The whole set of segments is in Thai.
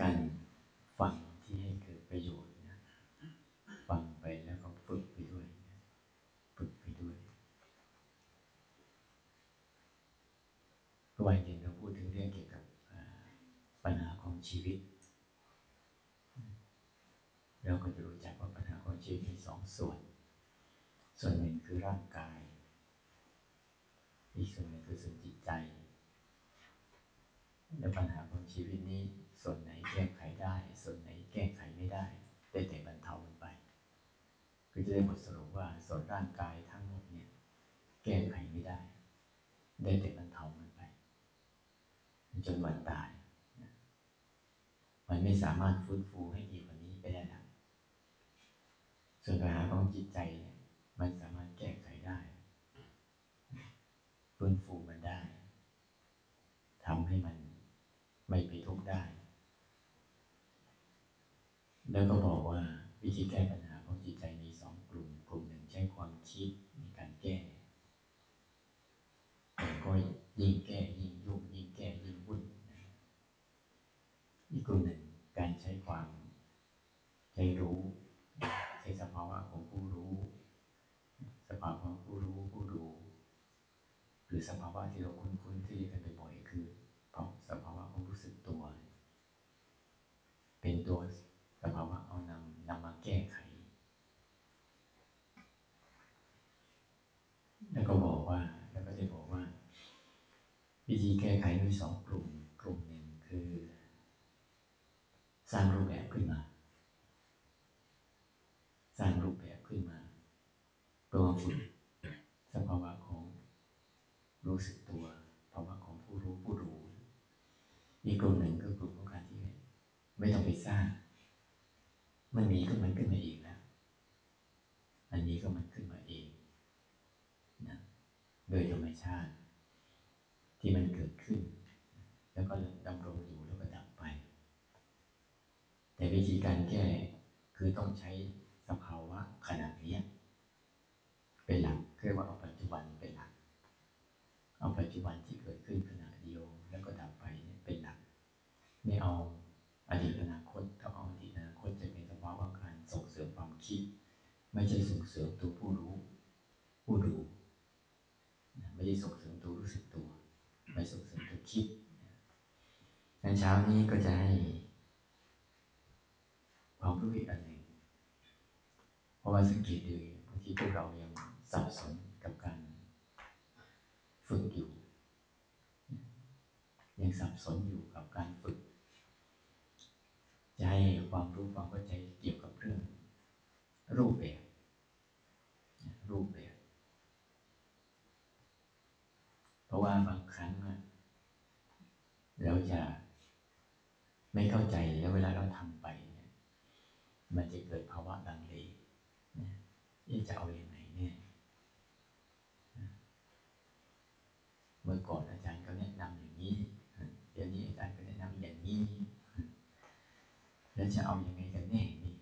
การฟังที่ให้เกิดประโยชน์นะฟังไปแล้วก็ฝึกไปด้วยฝึกไปด้วยก็วันเย็นเราพูดถึงเรื่องเกี่ยวกับปัญหาของชีวิต เราก็จะรู้จักว่าปัญหาของชีวิตมีสองส่วน ส่วนหนึ่งคือร่างกาย อีกส่วนหนึ่งคือส่วนจิตใจและปัญหาของชีวิตนี้ ส่วนไหนแก้ไขได้ ส่วนไหนแก้ไขไม่ได้ ได้แต่บรรเทามันไปคือจะได้บทสรุปว่าส่วนร่างกายทั้งหมดเนี่ยแก้ไขไม่ได้ ได้แต่บรรเทามันไป จนวันตาย มันไม่สามารถฟื้นฟูให้ดีกว่านี้ไปได้แล้วส่วนปัญหาของจิตใจเนี่ยมันสามารถแก้ไขได้ฟื้นฟูมันได้ทำให้มันไม่ไปทุกข์ได้ แล้วก็บอกว่าวิธีแก้ปัญหาของจิตใจมีสองกลุ่ม กลุ่มหนึ่งใช้ความคิดในการแก้แต่ก็ยิ่งแก้ยิ่งยุ่งยิ่งแก้ยิ่งวุ่นอีกกลุ่มหนึ่งการใช้ความใจรู้ใช้สภาวะของผู้รู้ สภาวะของผู้รู้ผู้ดู หรือสภาวะที่เราคุ้นๆที่เรียกกันบ่อยๆคือสภาวะของรู้สึกตัว เป็นตัวสภาวะเอานำนำมาแก้ไข แล้วก็บอกว่าแล้วก็ได้บอกว่า วิธีแก้ไขมีสองกลุ่มกลุ่มหนึ่งคือ สร้างรูปแบบขึ้นมา สร้างรูปแบบขึ้นมาตัวฝึกสภาวะของรู้สึกตัวภาวะของผู้รู้ผู้ดูอีกกลุ่มหนึ่งก็กลุ่มของการที่ไม่ต้องไปสร้าง มันมีก็มันขึ้นมาเองแล้วอันนี้ก็มันขึ้นมาเองนะโดยธรรมชาติ ที่มันเกิดขึ้น แล้วก็ดำรงอยู่แล้วก็ดับไป แต่วิธี การแก้คือต้องใช้สภาวะขนาดนี้เป็นหลักเรียกว่าเอาปัจจุบันเป็นหลัก เอาปัจจุบันที่เกิดขึ้นขณะเดียวแล้วก็ดับไปเป็นหลัก ไม่เอาอดีตอนาคตถ้าเอาอดีตอนาคตจะเป็นสภาวะการส่งเสริมความคิด ไม่ใช่ส่งเสริมตัวผู้รู้ ผู้ดูไม่ได้ส่งเสริมตัวรู้สึกตัว ไม่ส่งเสริมตัวคิดงั้นเช้านี้ก็จะให้ความรู้อีกอันหนึ่งเพราะว่าสังเกตดูบาง ที่พวกเรายังสับสนกับการฝึกอยู่ ยังสับสนอยู่กับการฝึก จะให้ความรู้ความเข้าใจเกี่ยวกับเรื่อง รูปแบบรูปแบบเพราะว่าบางครั้งเราจะไม่เข้าใจแล้วเวลาเราทำไป มันจะเกิดภาวะลังเล นี่จะเอาอย่างไหนเนี่ยเมื่อก่อนอาจารย์ก็แนะนำอย่างนี้ เดี๋ยวนี้อาจารย์ก็แนะนำอย่างนี้ แล้วจะเอาอยัางไงกันแน่นี่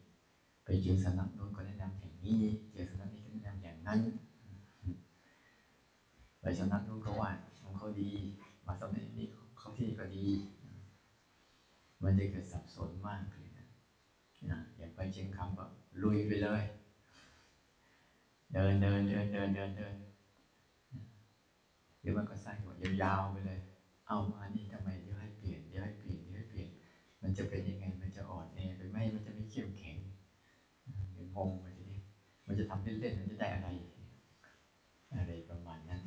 ไปเจอสำนักโน้นก็แนะนำอย่างนี้เจอสำนักนี้ก็แนะนำอย่างนั้นไปสำนักโน้นก็ว่าของเขาดี มาสำนักนี้เขาที่ก็ดี มันจะเกิดสับสนมากเลยนะนะอย่างไปเชียงคำก็ลุยไปเลย เดินเดินเดินเดินเดินเดินหรือมันก็ใสร้างยาวๆไปเลย เอามานี่ทำไมเดี๋ยวให้เปลี่ยนเดี๋ยวให้เปลี่ยนเดี๋ยวให้เปลี่ยน มันจะเป็นยังไงมันจะอ่อนแอไปไหมมันจะไม่เข้มแข็งมันงงไปทีนี้มันจะทำเล่นๆมันจะได้อะไร อะไรประมาณนั้น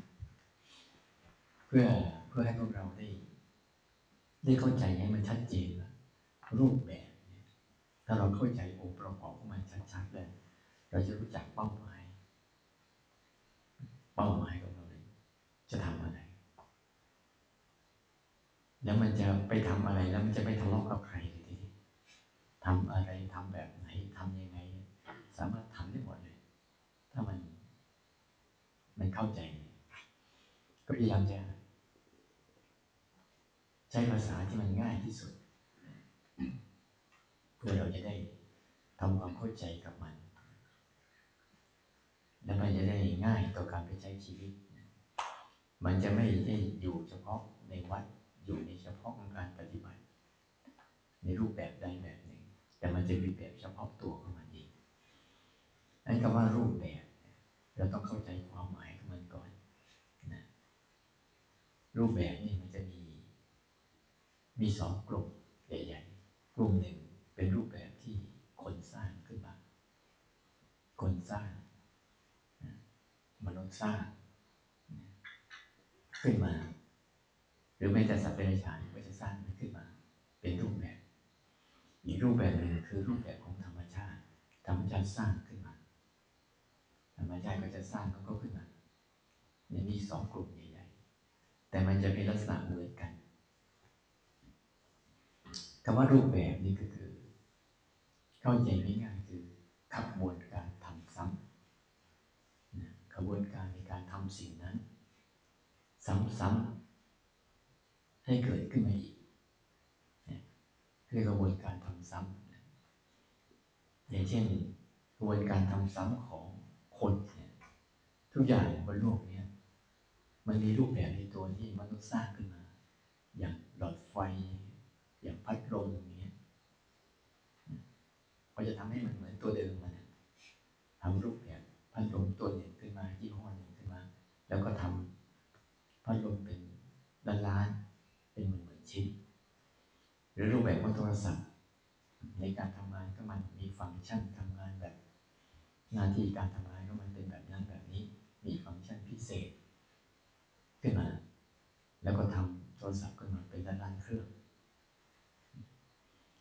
เพื่อเพื่อให้พวกเราได้ได้เข้าใจให้มันชัดเจนรูปแบบถ้าเราเข้าใจองค์ประกอบของมันชัดๆเลยเราจะรู้จักเป้าหมาย เป้าหมายของเราเลยจะทำอะไร แล้วมันจะไปทำอะไรแล้วมันจะไปทะเลาะกับใครทีนี้ทำอะไรทำแบบไหนทำยังไง สามารถทำได้หมดเลย ถ้ามัน มันเข้าใจ ก็พยายามจะใช้ภาษาที่มันง่ายที่สุด เพื่อเราจะได้ทำความเข้าใจกับมัน และมันจะได้ง่ายต่อการไปใช้ชีวิต มันจะไม่ได้อยู่เฉพาะในวัด อยู่ในเฉพาะของการปฏิบัติ ในรูปแบบใดแบบหนึ่ง แต่มันจะมีแบบเฉพาะตัวของมันเองนั่นก็ว่ารูปแบบ เราต้องเข้าใจความหมายของมันก่อนนะรูปแบบนี่มันจะมี มีสองกลุ่มใหญ่ๆกลุ่มหนึ่งเป็นรูปแบบที่คนสร้างขึ้นมา คนสร้าง สร้าง ขึ้นมา หรือแม้แต่สัตว์เดรัจฉานก็จะสร้างมันขึ้นมา เป็นรูปแบบ อีกรูปแบบหนึ่งคือรูปแบบของธรรมชาติ ธรรมชาติสร้างขึ้นมา ธรรมชาติก็จะสร้างเขาก็ขึ้นมาเนี่ยมีสองกลุ่มใหญ่ๆแต่มันจะเป็นลักษณะเหมือนกันคำว่ารูปแบบนี้ก็คือ เข้าใจง่ายๆคือขบวนการำขบวนการในการทำสิ่งนั้น ซ้ำๆให้เกิดขึ้นมาอีกเรียกกระบวนการทำซ้ำอย่างเช่นกระบวนการทำซ้ำของคนเนี่ยทุกอย่างบนโลกนี้มันมีรูปแบบในตัวที่มนุษย์สร้างขึ้นมา อย่างหลอดไฟ อย่างพัดลมอย่างเงี้ยก็จะทำให้มันเหมือนตัวเดิมมันทำรูปแบบพัดลมตัวหนึ่ง มาที่ห้อหนึ่งขึ้นมา แล้วก็ทำพัดลมเป็นล้านล้านเป็นหมื่นหมื่นชิ้น หรือรูปแบบของโทรศัพท์ ในการทำงานก็มันมีฟังก์ชันทำงานแบบ หน้าที่การทำงานก็มันเป็นแบบนั้นแบบนี้ มีฟังก์ชันพิเศษ ขึ้นมา แล้วก็ทำโทรศัพท์ขึ้นมาเป็นล้านล้านเครื่อง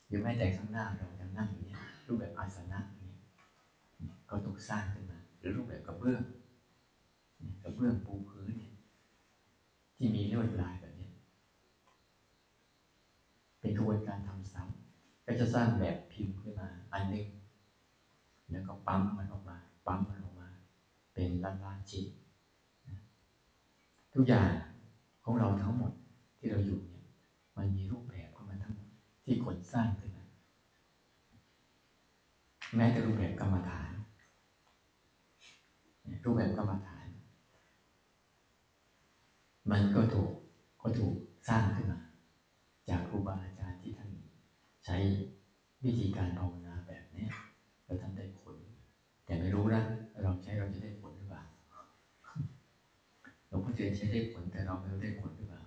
หรือแม้แต่ข้างหน้าเรายังนั่งอยู่เนี่ยรูปแบบอาสนะอย่างเงี้ยก็ถูกสร้างขึ้นมา หรือรูปแบบกระเบื้อง ระเบื้องปูพื้นเนี่ยที่มีลวดลายแบบนี้เป็นกระบวนการทำซ้ำก็จะสร้างแบบพิมพ์ขึ้นมา อันนึง แล้วก็ปั๊มมันออกมา ปั๊มมันออกมา เป็นล้านล้านชิ้นทุกอย่างของเราทั้งหมดที่เราอยู่เนี่ย มันมีรูปแบบของมันทั้งหมดที่คนสร้างขึ้นมาแม้แต่รูปแบบกรรมฐานรูปแบบกรรมฐาน มันก็ถูกก็ถูกสร้างขึ้นมา จากครูบาอาจารย์ที่ท่านใช้วิธีการภาวนาแบบนี้แล้วท่านได้ผล แต่ไม่รู้นะเราใช้เราจะได้ผลหรือเปล่าหลวงพ่อเจริญใช้ได้ผลแต่เราไม่รู้ได้ผลหรือเปล่า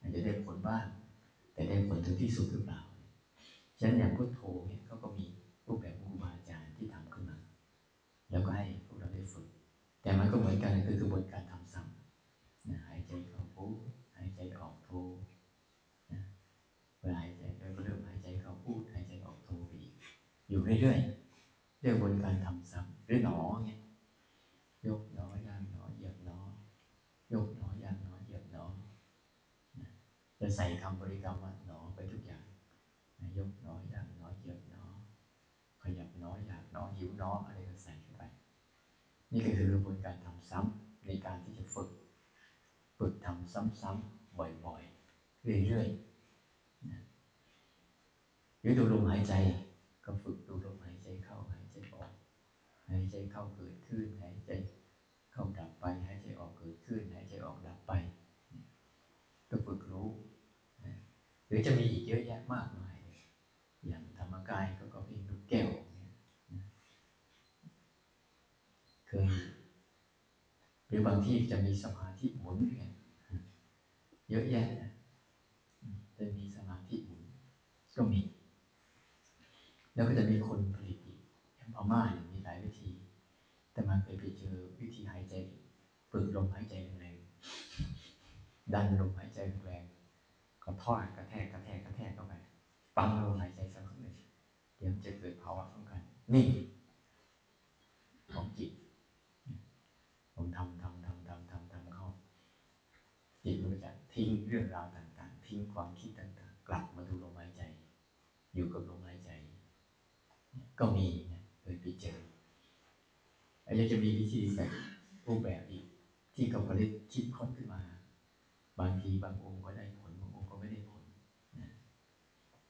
อาจจะได้ผลบ้างแต่ได้ผลถึงที่สุดหรือเปล่าฉะนั้นอย่างพุทโธเนี่ยเขาก็มีรูปแบบครูบาอาจารย์ที่ทำขึ้นมา แล้วก็ให้พวกเราได้ฝึก แต่มันก็เหมือนกันคือกระบวนการทำซ้ำหายใจเข้าพูหายใจออกโทเวลาหายใจเราก็เริ่มหายใจเข้าพูดหายใจออกโทไปอีก อยู่เรื่อยๆเรื่องบนการทำซ้ำหรือหนอเนี่ยยกหนอย่างหนอเหยียบหนอยกหนอย่างหนอเหยียบหนอจะใส่คำบริกรรมว่าหนอไปทุกอย่างยกหนอย่างหนอเหยียบหนอขยับหนออยากหนอหิวหนออะไรก็ใส่เข้าไป นี่ก็คือกระบวนการทำซ้ำในการที่จะฝึก ฝึกทำซ้ำๆบ่อยๆเรื่อยๆหรือดูลมหายใจ ก็ฝึกดูลมหายใจเข้าหายใจออก หายใจเข้าเกิดขึ้น หายใจเข้าดับไป หายใจออกเกิดขึ้น หายใจออกดับไป ก็ฝึกรู้หรือจะมีอีกเยอะแยะมากมาย อย่างธรรมกายก็ก็เป็นลูกแก้วเนี่ยเคยหรือบางที่จะมีสมาธิหมุนเวียนเยอะแยะจะมีสมาธิหมุนก็มี แล้วก็จะมีคนผลิตอีกอย่างพม่าเนี่ยมีหลายวิธี แต่มันเคยไปเจอวิธีหายใจฝึกลมหายใจแรงดันลมหายใจแรงก็ทอดกระแทกกระแทกกระแทกเข้าไปปั๊มลมหายใจสักหนึ่งเดี๋ยวจะเกิดภาวะสำคัญนี่ของจิตผมทำทำทำทำทำทำเข้าจิตมันจะทิ้งเรื่องราวต่าง ๆ ทิ้งความคิดต่าง ๆ กลับมาดูลมหายใจ อยู่กับลมหายใจ ก็มีนะเคยไปเจออาจจะมีวิธีแบบรูปแบบอีก ที่เขาผลิตคิดค้นขึ้นมา บางทีบางองค์ก็ได้ผลบางองค์ก็ไม่ได้ผลนะ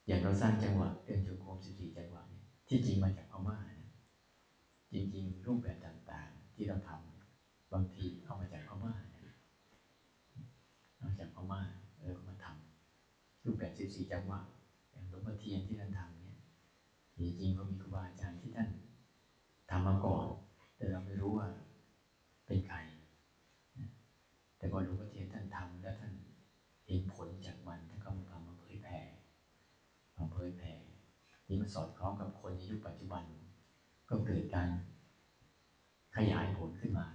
อย่างเราสร้างจังหวะเดินจงกรมสิบสี่จังหวะเนี่ยที่จริงมาจากพม่านะจริง ๆ รูปแบบต่างๆ ที่เราทำบางทีเอามาจากพม่านะเอาจากพม่าแล้วก็มาทำรูปแบบสิบสี่จังหวะอย่างหลวงพ่อเทียนที่ท่านทำ จริงๆก็มีครูบาอาจารย์ที่ท่านทำมาก่อน แต่เราไม่รู้ว่าเป็นใคร แต่พอหลวงพ่อเทียนท่านทำแล้วท่านเห็นผลจากมันท่านก็มามาเผยแผ่มาเผยแผ่ที่มันสอดคล้องกับคนในยุคปัจจุบัน ก็เกิดการขยายผลขึ้นมา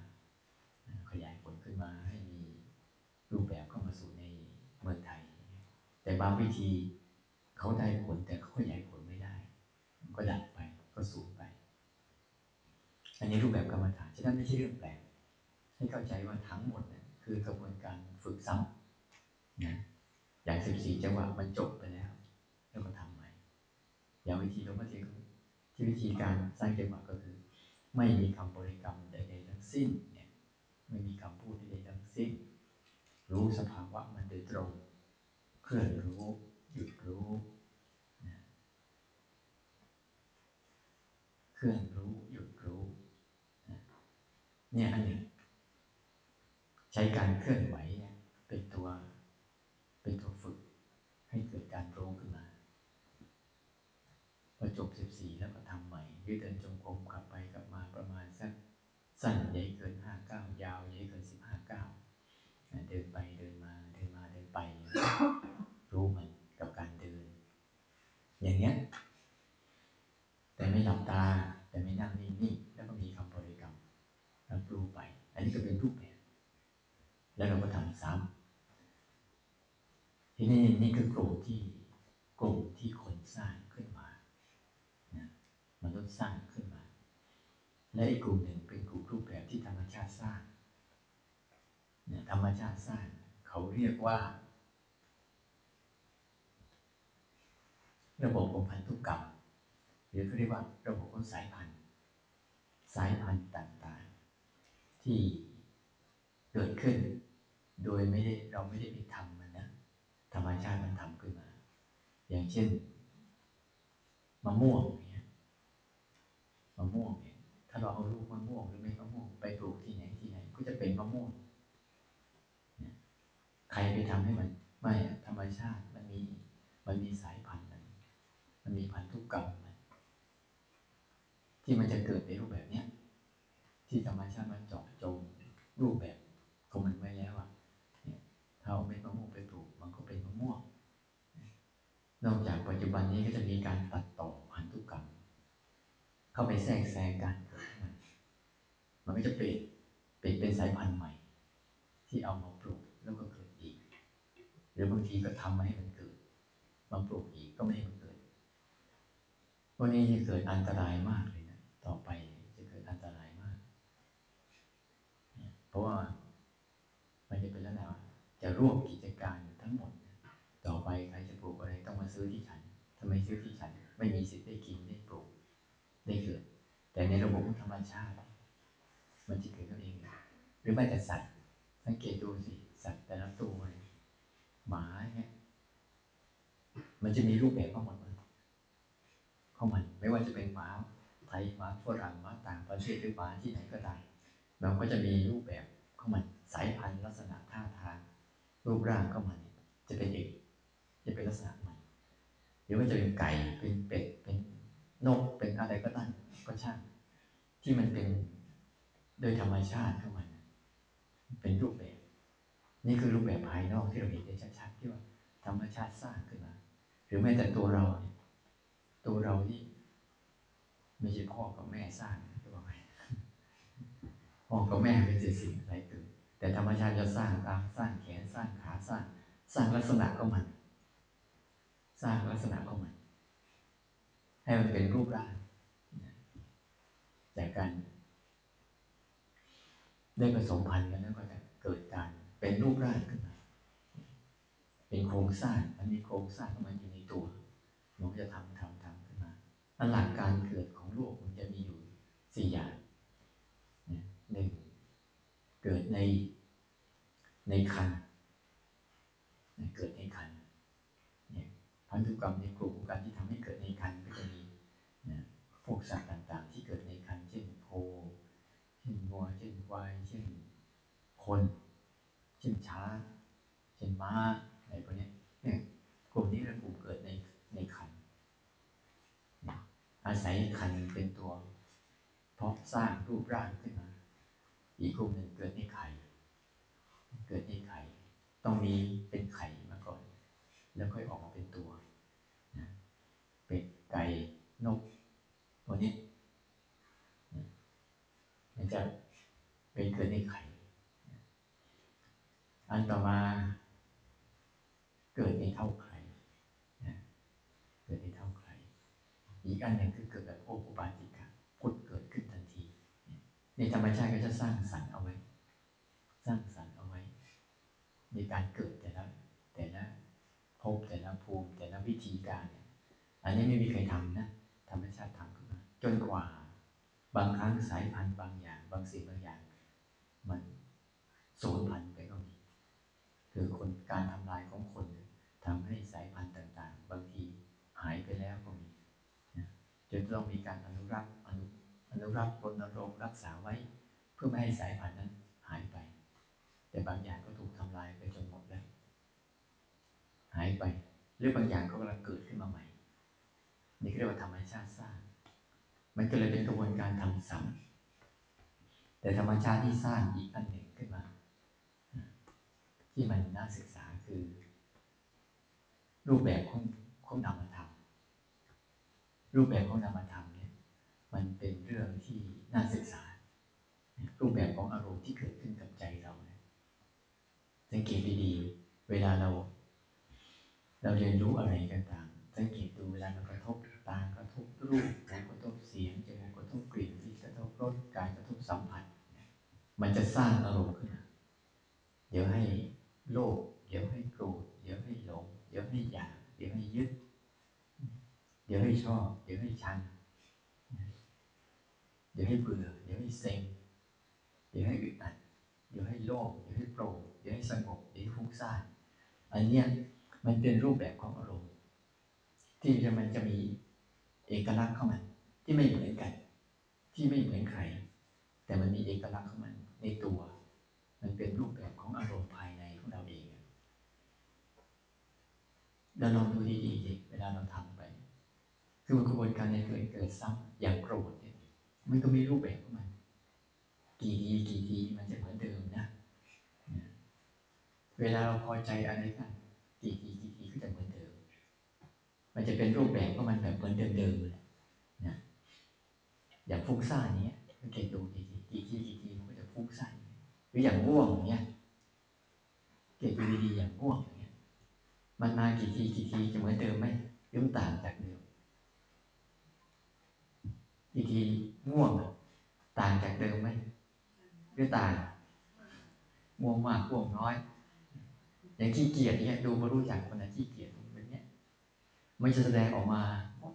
ขยายผลขึ้นมาให้มีรูปแบบเข้ามาสู่ในเมืองไทย แต่บางวิธีเขาได้ผลแต่เขาขยายผล ก็ดับไป ก็สูญไป อันนี้รูปแบบกรรมฐานฉะนั้นไม่ใช่เรื่องแปลกให้เข้าใจว่าทั้งหมดนะคือกระบวนการฝึกซ้ำนะอย่างสิบสี่จังหวะมันจบไปแล้ว แล้วก็ทำใหม่ อย่างวิธีหลวงพ่อเทียนที่วิธีการสร้างจังหวะก็คือ ไม่มีคำบริกรรมใดๆทั้งสิ้นเนี่ยไม่มีคำพูดใดๆทั้งสิ้น รู้สภาวะมันโดยตรง เคลื่อนรู้ หยุดรู้นะ เคลื่อนรู้หยุดรู้เนี่ยอันหนึ่ง ใช้การเคลื่อนไหวเนี่ยเป็นตัว เป็นตัวฝึก ให้เกิดการรู้ขึ้นมาพอจบสิบสี่แล้วก็ทำใหม่ยืดเดินจงกรมกลับไปกลับมาประมาณสักสั้นใหญ่เกินห้าเก้ายาวใหญ่เกินสิบห้าเก้าเดินไปเดินมาเดินมาเดินไป รู้มันกับการเดิน อย่างเงี้ยแต่ไม่หลับตา แต่ไม่นั่งนิ่งๆแล้วก็มีคำบริกรรมรับรู้ไป อันนี้ก็เป็นรูปแบบ แล้วเราก็ทำซ้ำทีนี้นี่คือกลุ่มที่กลุ่มที่คนสร้างขึ้นมานะมนุษย์สร้างขึ้นมา และอีกกลุ่มหนึ่งเป็นกลุ่มรูปแบบที่ธรรมชาติสร้างเนี่ยธรรมชาติสร้าง เขาเรียกว่า ระบบของพันธุกรรม หรือเขาเรียกว่าระบบของสายพันธุ์ สายพันธุ์ต่างๆ ที่เกิดขึ้น โดยไม่ได้เราไม่ได้ไปทำมันนะ ธรรมชาติมันทำขึ้นมา อย่างเช่นมะม่วงเนี่ยมะม่วงเนี่ยถ้าเราเอาลูกมะม่วงหรือเม็ดมะม่วงไปปลูกที่ไหนที่ไหนก็จะเป็นมะม่วงใครไปทำให้มัน ไม่ธรรมชาติมันมีมันมีสายพันธุ์มันมีพันธุกรรม ที่มันจะเกิดในรูปแบบเนี้ยที่ธรรมชาติมันเจาะจงรูปแบบของมันไว้แล้วอะเนี่ยถ้าเอาเม็ดมะม่วงไปปลูกมันก็เป็นมะม่วงนอกจากปัจจุบันนี้ก็จะมีการตัดต่อพันธุกรรม เข้าไปแทรกแซงการเกิดของมัน มันก็จะเปลี่ยนเปลี่ยนเป็นสายพันธุ์ใหม่ ที่เอามาปลูกแล้วก็เกิดอีก หรือบางทีก็ทำมาให้มันเกิดมาปลูกอีกก็ไม่ให้มันเกิดวันนี้จะเกิดอันตรายมากเลย ต่อไปจะเกิดอันตรายมาก เพราะว่ามันจะเป็นแล้วนะจะรวบกิจการทั้งหมด ต่อไปใครจะปลูกอะไรต้องมาซื้อที่ฉันทำไมซื้อที่ฉัน ไม่มีสิทธิ์ได้กินได้ปลูกได้เกิด แต่ในระบบธรรมชาติ มันจะเกิดขึ้นเอง หรือแม้แต่สัตว์สังเกตดูสิสัตว์แต่ละตัวหมาเนี่ยมันจะมีรูปแบบของมันของมัน ไม่ว่าจะเป็นหมา ทยหมาฝรั่งหมาต่างประเทศหรือหมาที่ไหนก็ตามมันก็จะมีรูปแบบของมันสายพันธุ์ลักษณะท่าทาง รูปร่างของมันจะเป็นเอกจะเป็นลักษณะใหมันหรือว่าจะเป็นไก่เป็นเป็ดเป็นนกเป็นอะไรก็ตามก็ช่างที่มันเป็นโดยธรรมชาติของมันเป็นรูปแบบ นี่คือรูปแบบภายนอกที่เราเห็นได้ชัดๆที่ว่าธรรมชาติสร้างขึ้นมา หรือแม้แต่ตัวเราเนี่ยตัวเรานี่ ไม่ใช่พ่อกับแม่สร้างหรือว่าไงพ่อกับแม่เป็นสิ่งอะไรเกิดแต่ธรรมชาติจะสร้างตาสร้างแขนสร้างขาสร้าง สร้างลักษณะของมัน สร้างลักษณะของมัน ให้มันเป็นรูปร่างจากการได้ผสมพันธุ์กันแล้วก็จะเกิดการเป็นรูปร่างขึ้นมา เป็นโครงสร้างมันมีโครงสร้างของมันอยู่ในตัวมันก็จะทำทำทำขึ้นมาอันหลักการเกิดของ โลกมันจะมีอยู่สี่อย่างหนึ่งเกิดในในคันเกิดในคันเนี่ยพันธุกรรมในกลุ่มการที่ทำให้เกิดในคันก็จะมีพวกสัตว์ต่างๆ ที่เกิดในคันเช่นโคเช่นวัวเช่นควายเช่นคน เช่นช้างเช่นม้าอะไรพวกนี้เนี่ยกลุ่มนี้เป็นกลุ่มเกิดในในคัน อาศัยขันเป็นตัว เพราะสร้างรูปร่างขึ้นมา อีกกลุ่มหนึ่งเกิดในไข่ เกิดในไข่ ต้องมีเป็นไข่มาก่อน แล้วค่อยออกมาเป็นตัวนะเป็ดไก่นกตัวนี้มันจะเป็นเกิดในไข่ อันต่อมาเกิดในเท่าไข่เกิดในเท่าไข่ อันหนึ่งคือเกิดแบบโอปุปาติกะพุดเกิดขึ้นทันทีในธรรมชาติก็จะสร้างสรรค์เอาไว้ สร้างสรรค์เอาไว้ ในการเกิดแต่ละแต่ละภพแต่ละภูมิแต่ละวิธีการเนี่ยอันนี้ไม่มีใครทำนะธรรมชาติทำขึ้นมา จนกว่า บางครั้งสายพันธุ์บางอย่าง บางสิ่งบางอย่าง มันสูญพันธุ์ไปก็มีคือคนการทำลายของคนทำให้สายพันธุ์ต่าง ๆ บางทีหายไปแล้ว จนต้องมีการอนุรักษ์อนุอนุรักษ์รณรงค์รักษาไว้ เพื่อไม่ให้สายพันธุ์นั้นหายไป แต่บางอย่างก็ถูกทำลายไปจนหมดแล้วหายไปหรือบางอย่างก็กำลังเกิดขึ้นมาใหม่ นี่เรียกว่าธรรมชาติสร้าง มันก็เลยเป็นกระบวนการทำซ้ำแต่ธรรมชาติที่สร้างอีกอันหนึ่งขึ้นมา ที่มันน่าศึกษาคือ รูปแบบของของนามธรรม รูปแบบของนามธรรมเนี่ยมันเป็นเรื่องที่น่าศึกษา รูปแบบของอารมณ์ที่เกิดขึ้นกับใจเราเนี่ยสังเกตดีๆ เวลาเรา เราเรียนรู้อะไรกันต่างสังเกตดูเวลาเรากระทบตากระทบรูปหูกระทบเสียงจมูกกระทบกลิ่นลิ้นกระทบรสกายกระทบสัมผัส มันจะสร้างอารมณ์ขึ้นมาเดี๋ยวให้โลภเดี๋ยวให้โกรธเดี๋ยวให้หลง เดี๋ยวให้อยาก เดี๋ยวให้ยึด ดี๋ยวให้ชอบ เดี๋ยวให้ชังเดี๋ยวให้เบื่อ เดี๋ยวให้เซ็ง เดี๋ยวให้อึดอัด เดี๋ยวให้โลภ เดี๋ยวให้โปร่ง เดี๋ยวให้สงบ เดี๋ยวให้ฟุ้งซ่าน อันเนี้ยมันเป็นรูปแบบของอารมณ์ ที่มันจะมีเอกลักษณ์เข้ามาที่ไม่เหมือนกัน ที่ไม่เหมือนใคร แต่มันมีเอกลักษณ์ของมันในตัว มันเป็นรูปแบบของอารมณ์ภายในของเราเองเราลองดูดีๆเวลาเราทำ คือมันกระบวนการในเกิดเกิดซ้ำอย่างโกรธเนี่ยมันก็มีรูปแบบของมัน กี่ทีกี่ทีมันจะเหมือนเดิมนะ เวลาเราพอใจอะไรกันกี่ทีกี่ทีก็จะเหมือนเดิม มันจะเป็นรูปแบบของมันแบบเหมือนเดิมๆเลยนะอย่างฟุ้งซ่านเนี้ยสังเกตดูกี่ทีกี่ทีกี่ทีมันก็จะฟุ้งซ่านหรืออย่างง่วงอย่างเงี้ยเกตดูดีๆอย่างง่วงอย่างเงี้ยมันมากี่ทีกี่ทีจะเหมือนเดิมไหมหรือมันต่างจากเดิม กี่ทีง่วง ต่างจากเดิมไหมหรือต่างง่วงมากง่วงน้อย อย่างขี้เกียจเนี่ยดูมารู้จักคนไหนขี้เกียจแบบเนี้ยมันจะแสดงออกมาหมด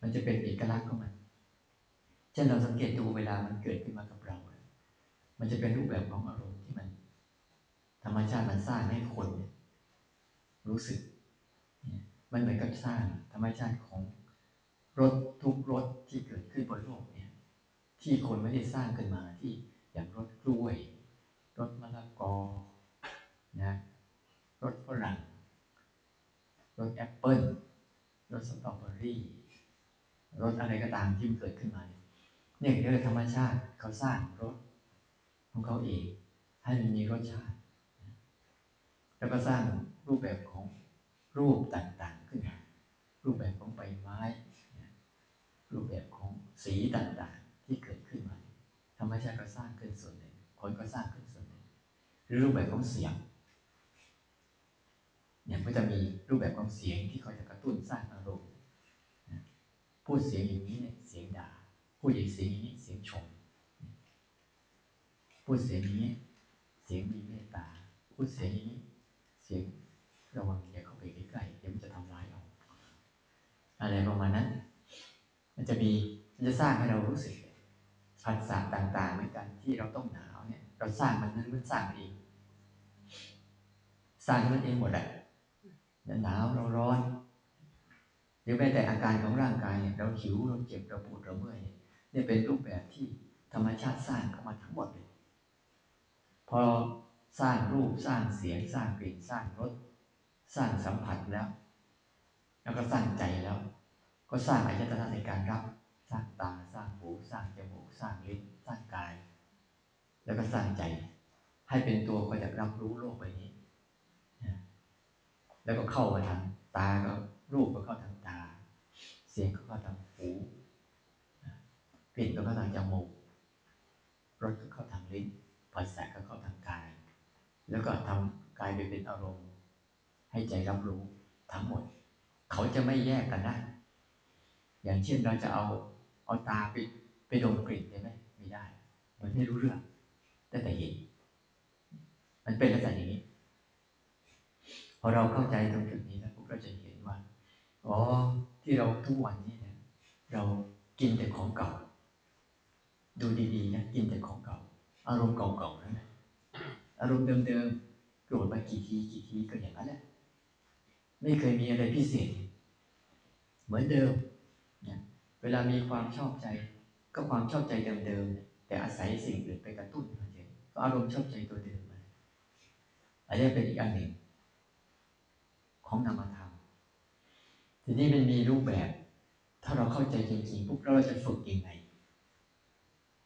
มันจะเป็นเอกลักษณ์ของมันเช่นเราสังเกตดูเวลามันเกิดขึ้นมากับเรา มันจะเป็นรูปแบบของอารมณ์ที่มัน ธรรมชาติมันสร้างให้คนเนี่ยรู้สึก มันเหมือนกับสร้างธรรมชาติของ รถทุกรถที่เกิดขึ้นบนโลกเนี่ยที่คนไม่ได้สร้างขึ้นมาที่อย่างรถกล้วย รถมะละกอนะรถฝรั่งรถแอปเปิลรถสตรอเบอรี่รถอะไรก็ตามที่มันเกิดขึ้นมาเนี่ยเรื่องธรรมชาติเขาสร้างรถของเขาเองให้มันมีรสชาติ แล้วก็สร้างรูปแบบของรูปต่างๆขึ้นมารูปแบบของใบไม้ รูปแบบของสีต่างๆ ที่เกิดขึ้นมา ธรรมชาติก็สร้างขึ้นส่วนหนึ่ง คนก็สร้างขึ้นส่วนหนึ่ง หรือรูปแบบของเสียงเนี่ยก็จะมีรูปแบบของเสียงที่เขาจะกระตุ้นสร้างอารมณ์พูดเสียงอย่างนี้เนี่ยเสียงด่า พูดอย่างเสียงอย่างนี้เสียงชม พูดเสียงนี้ เสียงมีเมตตา พูดเสียงนี้ เสียงระวังอย่าเข้าไปใกล้ๆเดี๋ยวมันจะทำร้ายเราอะไรประมาณนั้น มันจะมีมันจะสร้างให้เรารู้สึกผัสสะต่างๆเหมือนกันที่เราต้องหนาวเนี่ยเราสร้างมันนั้นมันสร้างเองสร้างมันเองหมดแหละหนาวเราร้อนหรือแม้แต่อาการของร่างกายเราหิวเราเจ็บเราปวดเราเมื่อยเนี่ยเป็นรูปแบบที่ธรรมชาติสร้างเข้ามาทั้งหมดเลยพอสร้างรูปสร้างเสียงสร้างกลิ่นสร้างรสสร้างสัมผัสแล้ว แล้วก็สร้างใจแล้ว ก็สร้างอายตนะในการรับ สร้างตา สร้างหู สร้างจมูก สร้างลิ้น สร้างกาย แล้วก็สร้างใจ ให้เป็นตัวคอยจะรับรู้โลกใบนี้ แล้วก็เข้ามาทางตาก็รูปก็เข้าทางตา เสียงก็เข้าทางหูกลิ่นก็เข้าทางจมูก รสก็เข้าทางลิ้นภาษาก็เข้าทางกาย แล้วก็ทำกายไปเป็นอารมณ์ ให้ใจรับรู้ทั้งหมด เขาจะไม่แยกกันได้ อย่างเช่นเราจะเอาเอาตาไปไปดมกลิ่นได้ไหมไม่ได้ มันไม่รู้เรื่องได้แต่เห็น มันเป็นลักษณะอย่างนี้พอเราเข้าใจตรงจุดนี้แล้วพวกเราจะเห็นว่าอ๋อที่เราทุกวันนี้เนี่ยเรากินแต่ของเก่า ดูดีๆนะกินแต่ของเก่า อารมณ์เก่าๆนั่นแหละอารมณ์เดิมๆโกรธมากี่ทีกี่ทีก็อย่างนั้นแหละไม่เคยมีอะไรพิเศษ เหมือนเดิม เวลามีความชอบใจ ก็ความชอบใจเดิมๆแต่อาศัยสิ่งอื่นไปกระตุ้นเฉยก็อารมณ์ชอบใจตัวเดิมมาอันนี้เป็นอีกอันหนึ่ง ของนามธรรมทีนี้มันมีรูปแบบ ถ้าเราเข้าใจจริงๆปุ๊บเราจะฝึกยังไง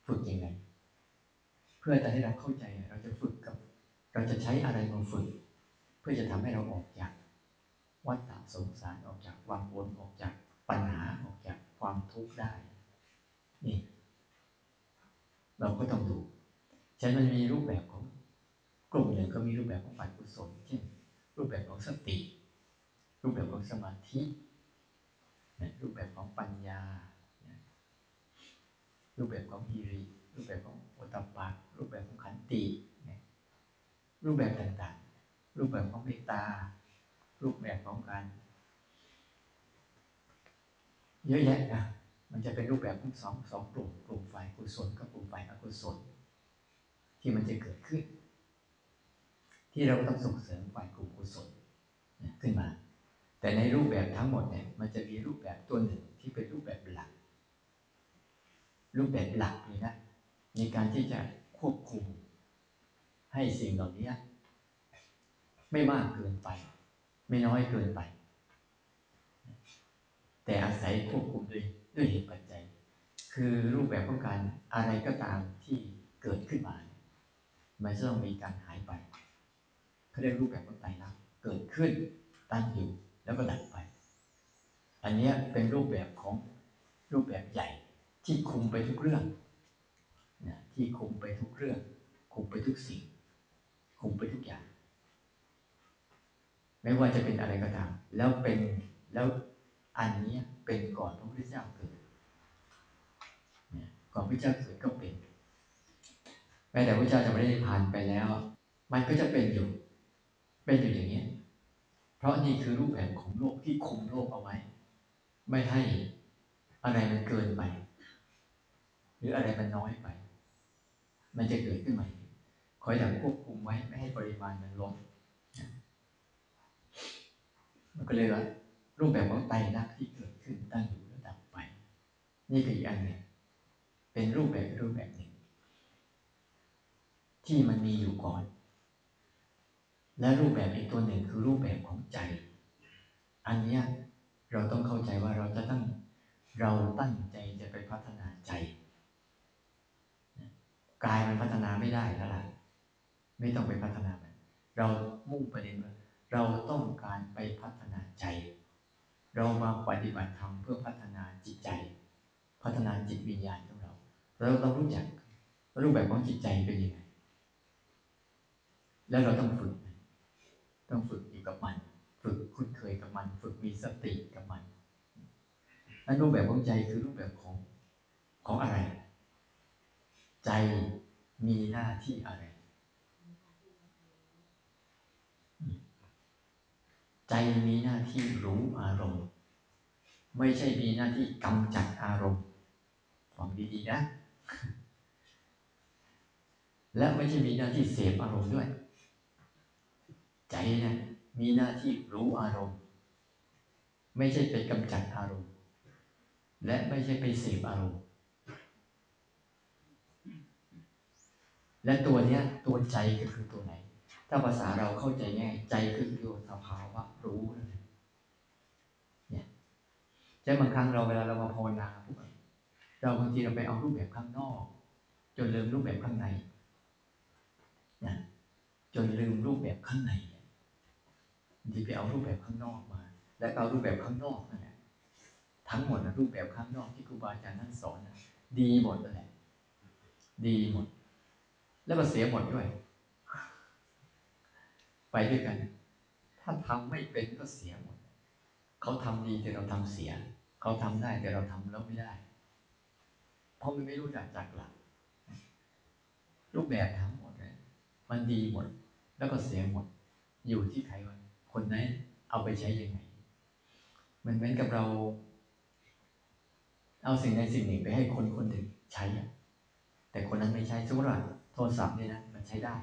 ฝึกยังไง เพื่อจะให้เราเข้าใจเราจะฝึกกับ เราจะใช้อะไรมาฝึก เพื่อจะทำให้เราออกจากวัฏฏะสงสารออกจากวังวนออกจากปัญหาออกจาก ความทุกข์ได้ นี่ เราก็ต้องดูฉะนั้นมันมีรูปแบบของ กลุ่มหนึ่งก็มีรูปแบบของฝ่ายกุศลเช่น รูปแบบของสติ รูปแบบของสมาธิรูปแบบของปัญญา รูปแบบของฮิริรูปแบบของโอตปะรูปแบบของขันติ รูปแบบต่างๆ รูปแบบของเมตตา รูปแบบของการ เยอะแยะนะมันจะเป็นรูปแบบของสองสองกลุ่มกลุ่มฝ่ายกุศลกับกลุ่มฝ่ายอกุศล ที่มันจะเกิดขึ้น ที่เราต้องส่งเสริมฝ่ายกลุ่มกุศลขึ้นมา แต่ในรูปแบบทั้งหมดเนี่ยมันจะมีรูปแบบตัวหนึ่งที่เป็นรูปแบบหลัก รูปแบบหลักเลยนะในการที่จะควบคุมให้สิ่งเหล่านี้ไม่มากเกินไป ไม่น้อยเกินไป แต่อาศัยควบคุมด้วยด้วยเหตุปัจจัย คือรูปแบบของการอะไรก็ตามที่เกิดขึ้นมามันจะต้องมีการหายไปเขาเรียกรูปแบบของไตรลักษณ์เกิดขึ้นตั้งอยู่แล้วก็ดับไป อันนี้เป็นรูปแบบของรูปแบบใหญ่ที่คุมไปทุกเรื่องนะที่คุมไปทุกเรื่อง คุมไปทุกสิ่ง คุมไปทุกอย่าง ไม่ว่าจะเป็นอะไรก็ตาม แล้วเป็นแล้ว อันนี้เป็นก่อนพระพุทธเจ้าเกิดก่อนพระเจ้าเกิดก็เป็น แม้แต่พระเจ้าจะไม่ได้ผ่านไปแล้ว มันก็จะเป็นอยู่ เป็นอยู่อย่างนี้ เพราะนี่คือรูปแบบของโลกที่คุมโลกเอาไว้ ไม่ให้อะไรมันเกินไป หรืออะไรมันน้อยไป มันจะเกิดขึ้นใหม่คอยแต่ควบคุมไว้ไม่ให้ปริมาณมันล้นมันก็เลยว่า รูปแบบของไตรลักษณ์ที่เกิดขึ้นตั้งอยู่แล้วดับไป นี่คืออีกอันหนึ่งเป็นรูปแบบรูปแบบหนึ่ง ที่มันมีอยู่ก่อน และรูปแบบอีกตัวหนึ่งคือรูปแบบของใจ อันนี้เราต้องเข้าใจว่าเราจะต้องเราตั้งใจจะไปพัฒนาใจกายมันพัฒนาไม่ได้แล้วล่ะไม่ต้องไปพัฒนามันเรามุ่งประเด็นว่าเราต้องการไปพัฒนาใจ เรามาปฏิบัติธรรมเพื่อพัฒนาจิตใจ พัฒนาจิตวิญญาณของเรา เราต้องรู้จักรูปแบบของจิตใจเป็นยังไง แล้วเราต้องฝึก ต้องฝึกอยู่กับมัน ฝึกคุ้นเคยกับมัน ฝึกมีสติกับมันนั่นรูปแบบของใจคือรูปแบบของของอะไร ใจมีหน้าที่อะไร ใจมีหน้าที่รู้อารมณ์ ไม่ใช่มีหน้าที่กำจัดอารมณ์ฟังดีๆนะ และไม่ใช่มีหน้าที่เสพอารมณ์ด้วย ใจนะมีหน้าที่รู้อารมณ์ ไม่ใช่ไปกำจัดอารมณ์ และไม่ใช่ไปเสพอารมณ์ และตัวเนี้ยตัวใจก็คือตัวไหน ถ้าภาษาเราเข้าใจง่ายใจคือตัวสภาวะรู้เนี่ยใจใช่บางครั้งเราเวลาเรามาภาวนาเราบางทีเราไปเอารูปแบบข้างนอก จนลืมรูปแบบข้างในนะจนลืมรูปแบบข้างในบางทีไปเอารูปแบบข้างนอกมา แล้วเอารูปแบบข้างนอกนั่นแหละทั้งหมดนะรูปแบบข้างนอกที่ครูบาอาจารย์ท่านสอนนะดีหมดเลยดีหมด แล้วก็เสียหมดด้วย ไปด้วยกัน ถ้าทำไม่เป็นก็เสียหมด เขาทำดีแต่เราทำเสีย เขาทำได้แต่เราทำแล้วไม่ได้ เพราะมันไม่รู้จักจักหลัก รูปแบบทั้งหมดเลยมันดีหมด แล้วก็เสียหมด อยู่ที่ใครวันคนนั้นเอาไปใช้ยังไง มันเหมือนกับเรา เอาสิ่งใดสิ่งหนึ่งไปให้คนคนหนึ่งใช้ แต่คนนั้นไม่ใช้สมมติว่าโทรศัพท์เนี่ยนะมันใช้ได้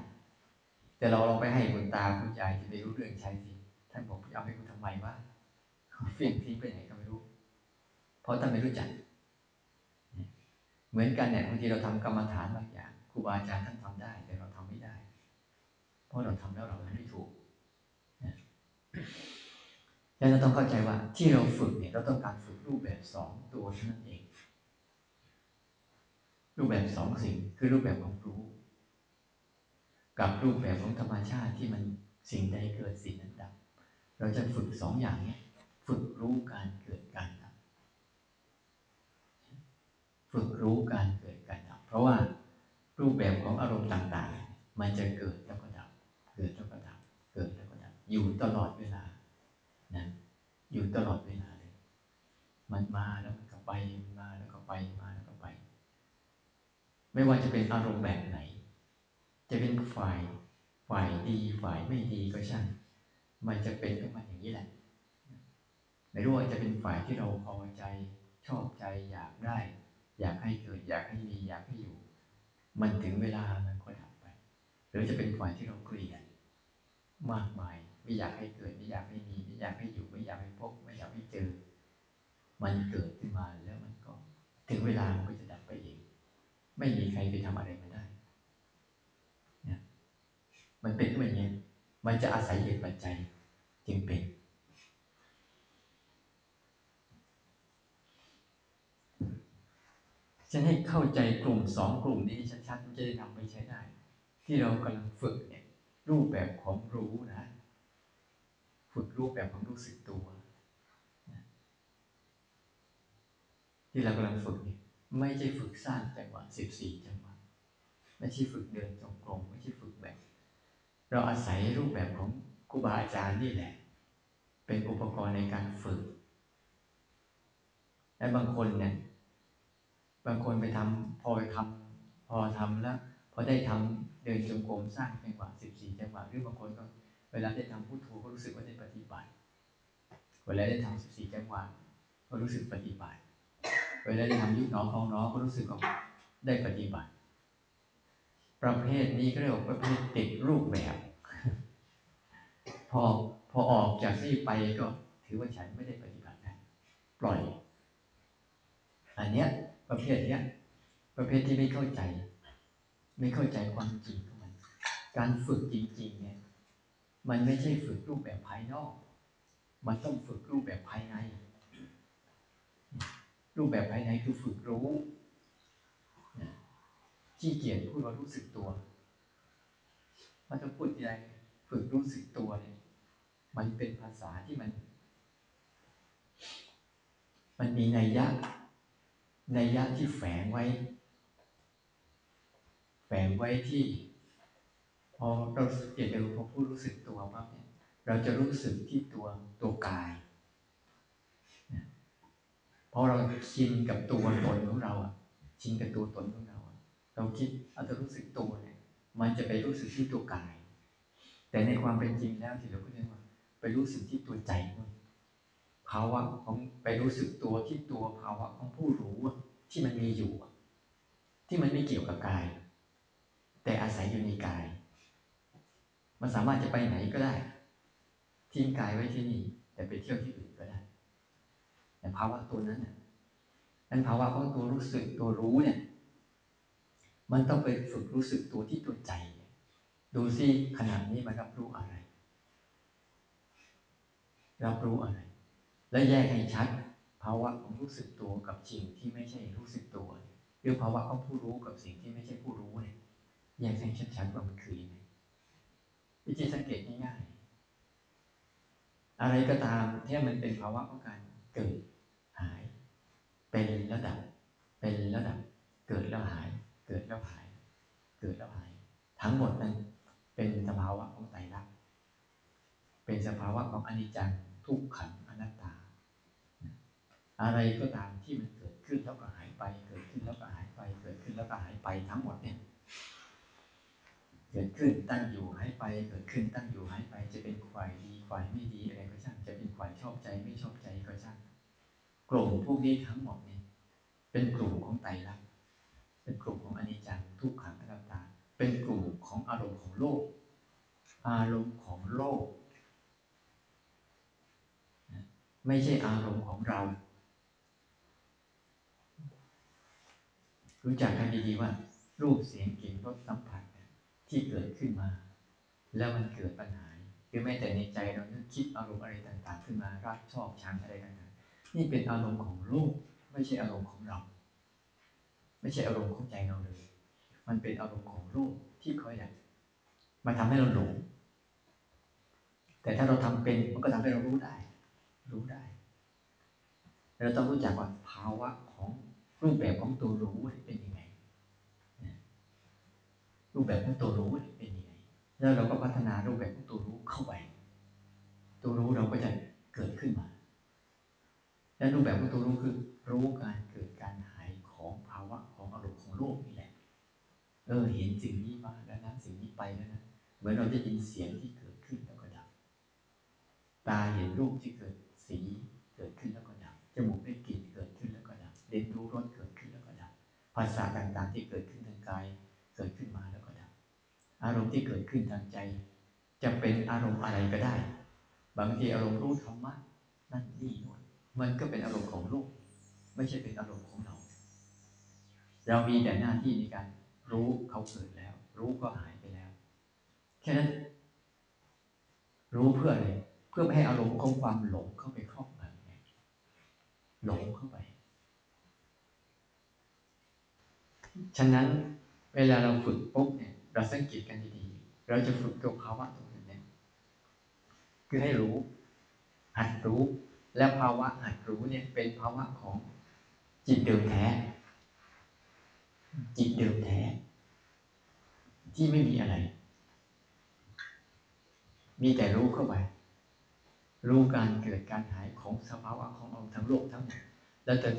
แต่เราลองไปให้คุณตาคุณยายที่ไม่รู้เรื่องใช้สิท่านบอกเอาให้คุณทำไมวะเฟี้ยงทิ้งไปไหนก็ไม่รู้ เพราะท่านไม่รู้จัก เหมือนกันเนี่ยบางทีเราทำกรรมฐานบางอย่างครูบาอาจารย์ท่านทำได้ แต่เราทำไม่ได้ เพราะเราทำแล้วเราไม่ถูกดังนั้นเราต้องเข้าใจว่าที่เราฝึกเนี่ยเราต้องการฝึกรูปแบบสองตัวเท่านั้นเอง รูปแบบสองสิ่งคือรูปแบบของรู้ กับรูปแบบของธรรมชาติที่มันสิ่งใดเกิดสิ่งนั้นดับ เราจะฝึกสองอย่างนี้ฝึกรู้การเกิดการดับ ฝึกรู้การเกิดการดับ เพราะว่ารูปแบบของอารมณ์ต่างๆ มันจะเกิดแล้วก็ดับ เกิดแล้วก็ดับ เกิดแล้วก็ดับ อยู่ตลอดเวลา นะ อยู่ตลอดเวลาเลย มันมาแล้วมันก็ไปมาแล้วก็ไป มาแล้วก็ไป ไม่ว่าจะเป็นอารมณ์แบบไหน จะเป็นฝ่ายฝ่ายดีฝ่ายไม่ดีก็ช่างมันจะเป็นก็มันอย่างนี้แหละ ไม่รู้ว่าจะเป็นฝ่ายที่เราพอใจชอบใจอยากได้ อยากให้เกิดอยากให้มีอยากให้อยู่ มันถึงเวลามันก็ดับไป หรือจะเป็นฝ่ายที่เราเกลียดมากมายไม่อยากให้เกิดไม่อยากให้มีไม่อยากให้อยู่ไม่อยากให้พบไม่อยากให้เจอ มันเกิดขึ้นมาแล้วมันก็ ถึงเวลามันก็จะดับไปเอง ไม่มีใครไปทำอะไรมัน มันเป็นแบบนี้ มันจะอาศัยเหตุปัจจัยจึงเป็น ฉันให้เข้าใจกลุ่มสองกลุ่มนี้ชัดๆมันจะได้นำไปใช้ได้ ที่เรากำลังฝึกเนี่ยรูปแบบของรู้นะ ฝึกรูปแบบของรู้สึกตัว ที่เรากำลังฝึกเนี่ยไม่ใช่ฝึกสร้างจังหวะสิบสี่จังหวะไม่ใช่ฝึกเดินจงกรมไม่ใช่ฝึกแบบ เราอาศัยรูปแบบของครูบาอาจารย์นี่แหละ เป็นอุปกรณ์ในการฝึก และบางคนเนี่ยบางคนไปทำพอไปทำพอทำแล้วพอได้ทำเดินจงกรมสร้างจังหวะสิบสี่จังหวะหรือบางคนก็เวลาได้ทำพุทโธก็รู้สึกว่าได้ปฏิบัติ เวลาได้ทำสิบสี่จังหวะก็รู้สึกปฏิบัติ เวลาได้ทำยุบหนอพองหนอก็รู้สึกว่าได้ปฏิบัติ ประเภทนี้ก็เรียกว่าประเภทติดรูปแบบ พอพอออกจากนี่ไปก็ถือว่าฉันไม่ได้ปฏิบัตินะปล่อย อันเนี้ย ประเภทเนี้ย ประเภทที่ไม่เข้าใจ ไม่เข้าใจความจริงของมัน การฝึกจริง ๆ เนี่ย มันไม่ใช่ฝึกรูปแบบภายนอก มันต้องฝึกรูปแบบภายใน รูปแบบภายในคือฝึกรู้ ขี้เกียจพูดว่ารู้สึกตัวมันจะพูดอะไรฝึกรู้สึกตัวเนี่ย มันเป็นภาษาที่มัน มันมีนัยยะนัยยะที่แฝงไว้ แฝงไว้ที่ พอเราสังเกตดูพอผู้รู้สึกตัวปั๊บเนี่ยเราจะรู้สึกที่ตัวตัวกายเพอเราชินกับตัวตนของเราอะชินกับตัวตนของเรา เราคิดเอาจะรู้สึกตัวเนี่ย มันจะไปรู้สึกที่ตัวกาย แต่ในความเป็นจริงแล้วที่เราก็เรียว่า ไปรู้สึกที่ตัวใจนู่นภาวะของไปรู้สึกตัวที่ตัวภาวะของผู้รู้ที่มันมีอยู่ ที่มันไม่เกี่ยวกับกาย แต่อาศัยอยู่ในกาย มันสามารถจะไปไหนก็ได้ทิ้งกายไว้ที่นี่ แต่ไปเที่ยวที่อื่นก็ได้แต่ภาวะตัวนั้นนั้นภาวะของตัวรู้สึกตัวรู้เนี่ย มันต้องไปฝึกรู้สึกตัวที่ตัวใจ ดูซิขนาดนี้มันรับรู้อะไร รับรู้อะไร และแยกให้ชัด ภาวะของรู้สึกตัวกับสิ่งที่ไม่ใช่รู้สึกตัวหรือภาวะของผู้รู้กับสิ่งที่ไม่ใช่ผู้รู้เนี่ยแยกให้ชัดๆว่ามันคือยังไงวิธีสังเกตง่ายๆอะไรก็ตามที่มันเป็นภาวะของการเกิดหาย เป็นระดับ เป็นระดับเกิดแล้วหาย เกิดแล้วหาย เกิดแล้วหาย ทั้งหมดนั้นเป็นสภาวะของไตรลักษณ์เป็นสภาวะของอนิจจังทุกขังอนัตตา อะไรก็ตามที่มันเกิดขึ้นแล้วก็หายไป เกิดขึ้นแล้วก็หายไป เกิดขึ้นแล้วก็หายไปทั้งหมดเนี่ย เกิดขึ้นตั้งอยู่หายไป เกิดขึ้นตั้งอยู่หายไป จะเป็นควายดีควายไม่ดีอะไรก็ช่าง จะเป็นควายชอบใจไม่ชอบใจก็ช่าง กลุ่มพวกนี้ทั้งหมดเนี่ยเป็นกลุ่มของไตรลักษณ์ เป็นกลุ่มของอนิจจังทุกขังอนัตตา เป็นกลุ่มของอารมณ์ของโลก อารมณ์ของโลก ไม่ใช่อารมณ์ของเรา รู้จักกันดีๆว่า รูปเสียงกลิ่นรสสัมผัสที่เกิดขึ้นมา แล้วมันเกิดปัญหาคือแม้แต่ในใจเรานึกคิดอารมณ์อะไรต่างๆ ขึ้นมารักชอบชังอะไรต่างๆนี่เป็นอารมณ์ของโลก ไม่ใช่อารมณ์ของเรา ไม่ใช่อารมณ์ของใจเราเลย มันเป็นอารมณ์ของโลกที่คอยอยากมาทำให้เราหลง แต่ถ้าเราทำเป็นมันก็ทำให้เรารู้ได้ รู้ได้ เราต้องรู้จักว่าภาวะของรูปแบบของตัวรู้เป็นยังไง รูปแบบของตัวรู้เป็นยังไง แล้วเราก็พัฒนารูปแบบของตัวรู้เข้าไป ตัวรู้เราก็จะเกิดขึ้นมา และรูปแบบของตัวรู้คือ รู้การเกิดการหาย ของอารมณ์ของโลกนี่แหละ เออ เห็นสิ่งนี้มาแล้วนะสิ่งนี้ไปแล้วนะเหมือนเราได้ยินเสียงที่เกิดขึ้นแล้วก็ดับ ตาเห็นรูปที่เกิดสีเกิดขึ้นแล้วก็ดับ จมูกได้กลิ่นเกิดขึ้นแล้วก็ดับเรียนรู้รสเกิดขึ้นแล้วก็ดับ ภาษาต่างๆ ที่เกิดขึ้นทางกายเกิดขึ้นมาแล้วก็ดับ อารมณ์ที่เกิดขึ้นทางใจ จะเป็นอารมณ์อะไรก็ได้ บางทีอารมณ์รู้ธรรมะนั่นนี่นู่นมันก็เป็นอารมณ์ของโลกไม่ใช่เป็นอารมณ์ของเรา เรามีแต่หน้าที่ในการรู้เขาเกิดแล้ว รู้ก็หายไปแล้วแค่นั้นรู้เพื่ออะไรเพื่อไม่ให้อารมณ์ของความหลงเข้าไปครอบงำไงหลงเข้าไป ฉะนั้นเวลาเราฝึกปุ๊บเนี่ยเราสังเกตกันดีๆเราจะฝึกตัวภาวะตรงนี้เนี่ยคือให้รู้ หัดรู้และภาวะหัดรู้เนี่ยเป็นภาวะของจิตเดิมแท้ จิตเดิมแท้ ที่ไม่มีอะไร มีแต่รู้เข้าไป รู้การเกิดการหายของสภาวะของอารมณ์ทั้งโลกทั้งหมดแล้วแต่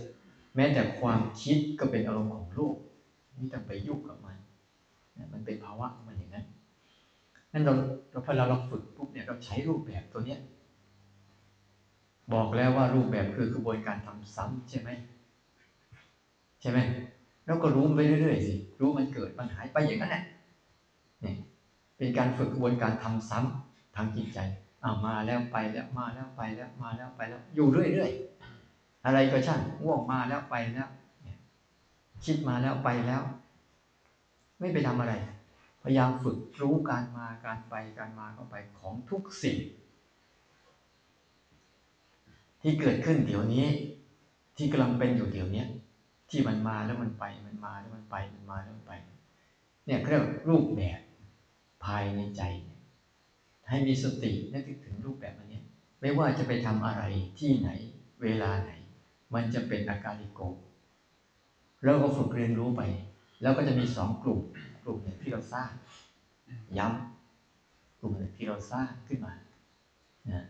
แม้แต่ความคิดก็เป็นอารมณ์ของโลกนี่ต้องไปยุ่งกับมันมันเป็นภาวะของมันอย่างนั้นนั่นเราเราพอเราเราฝึกปุ๊บเนี่ยเราใช้รูปแบบตัวเนี้ยบอกแล้วว่ารูปแบบคือกระบวนการทำซ้ำใช่ไหมใช่ไหม เราก็รู้ไปเรื่อยๆสิรู้มันเกิดมันหายไปอย่างนั้นแหละนี่เป็นการฝึกกระบวนการทำซ้ำทางจิตใจอามาแล้วไปแล้วมาแล้วไปแล้วมาแล้วไปแล้ว อยู่เรื่อยๆอะไรก็ช่างง่วงมาแล้วไปแล้วคิดมาแล้วไปแล้ว ไม่ไปทำอะไร พยายามฝึกรู้การมาการไปการมาเข้าไปของทุกสิ่ง ที่เกิดขึ้นเดี๋ยวนี้ ที่กำลังเป็นอยู่เดี๋ยวนี้ ที่มันมาแล้วมันไปมันมาแล้วมันไปมันมาแล้วมันไป เนี่ยเรียกรูปแบบภายในใจ ให้มีสตินึกถึงรูปแบบอันนี้ไม่ว่าจะไปทำอะไรที่ไหน เวลาไหน มันจะเป็นอาการิโกเราก็ฝึกเรียนรู้ไป แล้วก็จะมีสองกลุ่ม กลุ่มหนึ่งที่เราสร้างย้ำกลุ่มหนึ่งที่เราสร้างขึ้นมานะ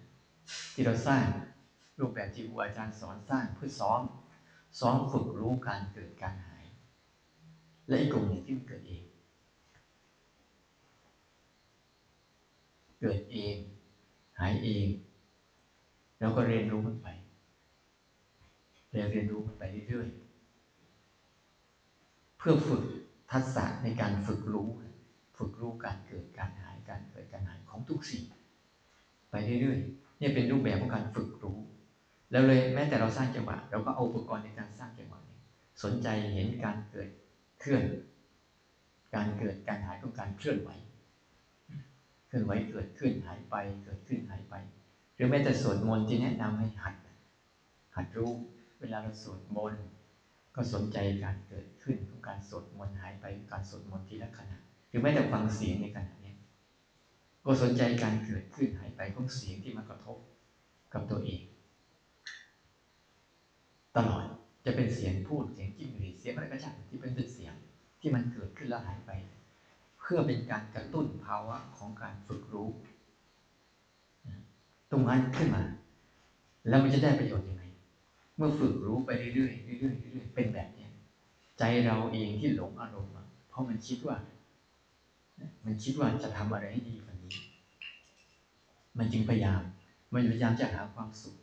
ที่เราสร้างรูปแบบที่ครูอาจารย์สอนสร้างเพื่อซ้อม ซ้อมฝึกรู้การเกิดการหาย และอีกกลุ่มหนึ่งที่มันเกิดเอง เกิดเอง หายเองเราก็เรียนรู้มันไปเรียนรู้มันไปเรื่อยๆเพื่อฝึกทักษะในการฝึกรู้ ฝึกรู้การเกิดการหายการเกิดการหายของทุกสิ่ง ไปเรื่อยๆนี่เป็นรูปแบบของการฝึกรู้ แล้วเลยแม้แต่เราสร้างจังหวะเราก็เอาอุปกรณ์ในการสร้างจังหวะนี้สนใจเห็นการเกิดเคลื่อน การเกิดการหายของการเคลื่อนไหว เคลื่อนไหวเกิดขึ้นหายไป เกิดขึ้นหายไป หรือแม้แต่สวดมนต์ที่แนะนำให้หัด หัดรู้เวลาเราสวดมนต์ก็สนใจการเกิดขึ้นของการสวดมนต์หายไปการสวดมนต์ทีละขณะหรือแม้แต่ฟังเสียงในขณะนี้ก็สนใจการเกิดขึ้นหายไปของเสียงที่มากระทบกับตัวเอง ตลอดจะเป็นเสียงพูดเสียงจิ้มหรีเสียงอะไรก็ช่างที่เป็นเสียงที่มันเกิดขึ้นแล้วหายไป เพื่อเป็นการกระตุ้นภาวะของการฝึกรู้ ตรงนั้นขึ้นมา แล้วมันจะได้ประโยชน์ยังไง เมื่อฝึกรู้ไปเรื่อยๆเรื่อยๆเรื่อยๆเป็นแบบนี้ใจเราเองที่หลงอารมณ์เพราะมันคิดว่า มันคิดว่าจะทำอะไรให้ดีกว่านี้ มันจึงพยายาม มันพยายามจะหาความสุข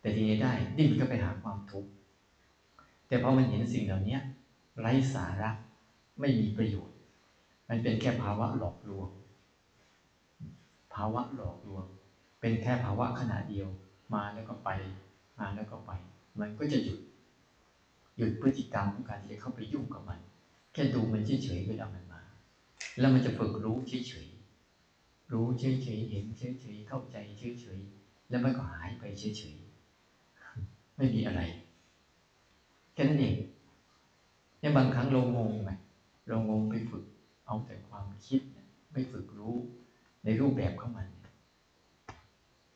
แต่ทีนี้ได้ดิ้นก็ไปหาความทุกข์แต่พอมันเห็นสิ่งเหล่านี้ไร้สาระไม่มีประโยชน์ มันเป็นแค่ภาวะหลอกลวง ภาวะหลอกลวง เป็นแค่ภาวะขณะเดียว มาแล้วก็ไป มาแล้วก็ไป มันก็จะหยุด หยุดพฤติกรรมของการที่จะเข้าไปยุ่งกับมัน แค่ดูมันเฉยๆเวลามันมา แล้วมันจะฝึกรู้เฉยๆรู้เฉยๆเห็นเฉยๆเข้าใจเฉยๆแล้วมันก็หายไปเฉยๆ ไม่มีอะไรแค่นั้นเองเนี่ยบางครั้งเรางงไหมเรางงไปฝึกเอาแต่ความคิด ไม่ฝึกรู้ในรูปแบบของมัน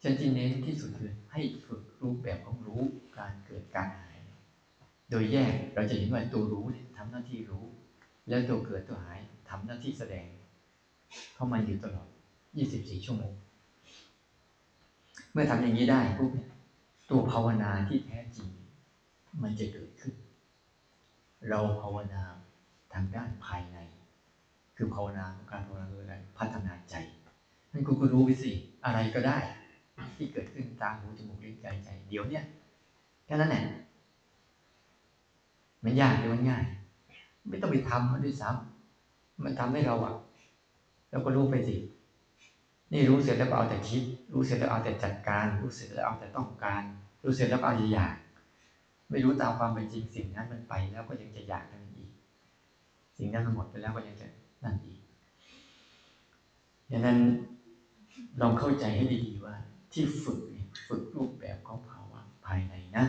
ฉันจีเน้นที่สุดคือให้ฝึกรูปแบบของรู้การเกิดการหาย โดยแยกเราจะเห็นว่าตัวรู้เนี่ยทำหน้าที่รู้ แล้วตัวเกิดตัวหายทำหน้าที่แสดง เข้ามาอยู่ตลอด 24 ชั่วโมง เมื่อทำอย่างนี้ได้ปุ๊บเนี่ย ตัวภาวนาที่แท้จริง มันจะเกิดขึ้น เราภาวนาทางด้านภายใน คือภาวนาการภาวนาคืออะไรพัฒนาใจนั่นกูก็รู้ไปสิอะไรก็ได้ ที่เกิดขึ้นตาหูจมูกลิ้นกายใจ เดี๋ยวเนี่ยแค่นั้นแหละมันยากหรือมันง่าย ไม่ต้องไปทำมันด้วยซ้ำมันทำให้เราอะเราก็รู้ไปสิ นี่รู้เสร็จแล้วก็เอาแต่คิด รู้เสร็จแล้วเอาแต่จัดการ รู้เสร็จแล้วเอาแต่ต้องการ รู้เสร็จแล้วก็เอาอยาก ไม่รู้ตามความเป็นจริงสิ่งนั้นมันไปแล้วก็ยังจะอยากมันอีก สิ่งนั้นมันหมดไปแล้วก็ยังจะนั่นอีกดังนั้นลองเข้าใจให้ดีๆว่า ที่ฝึกฝึกรูปแบบของภาวะภายในนะ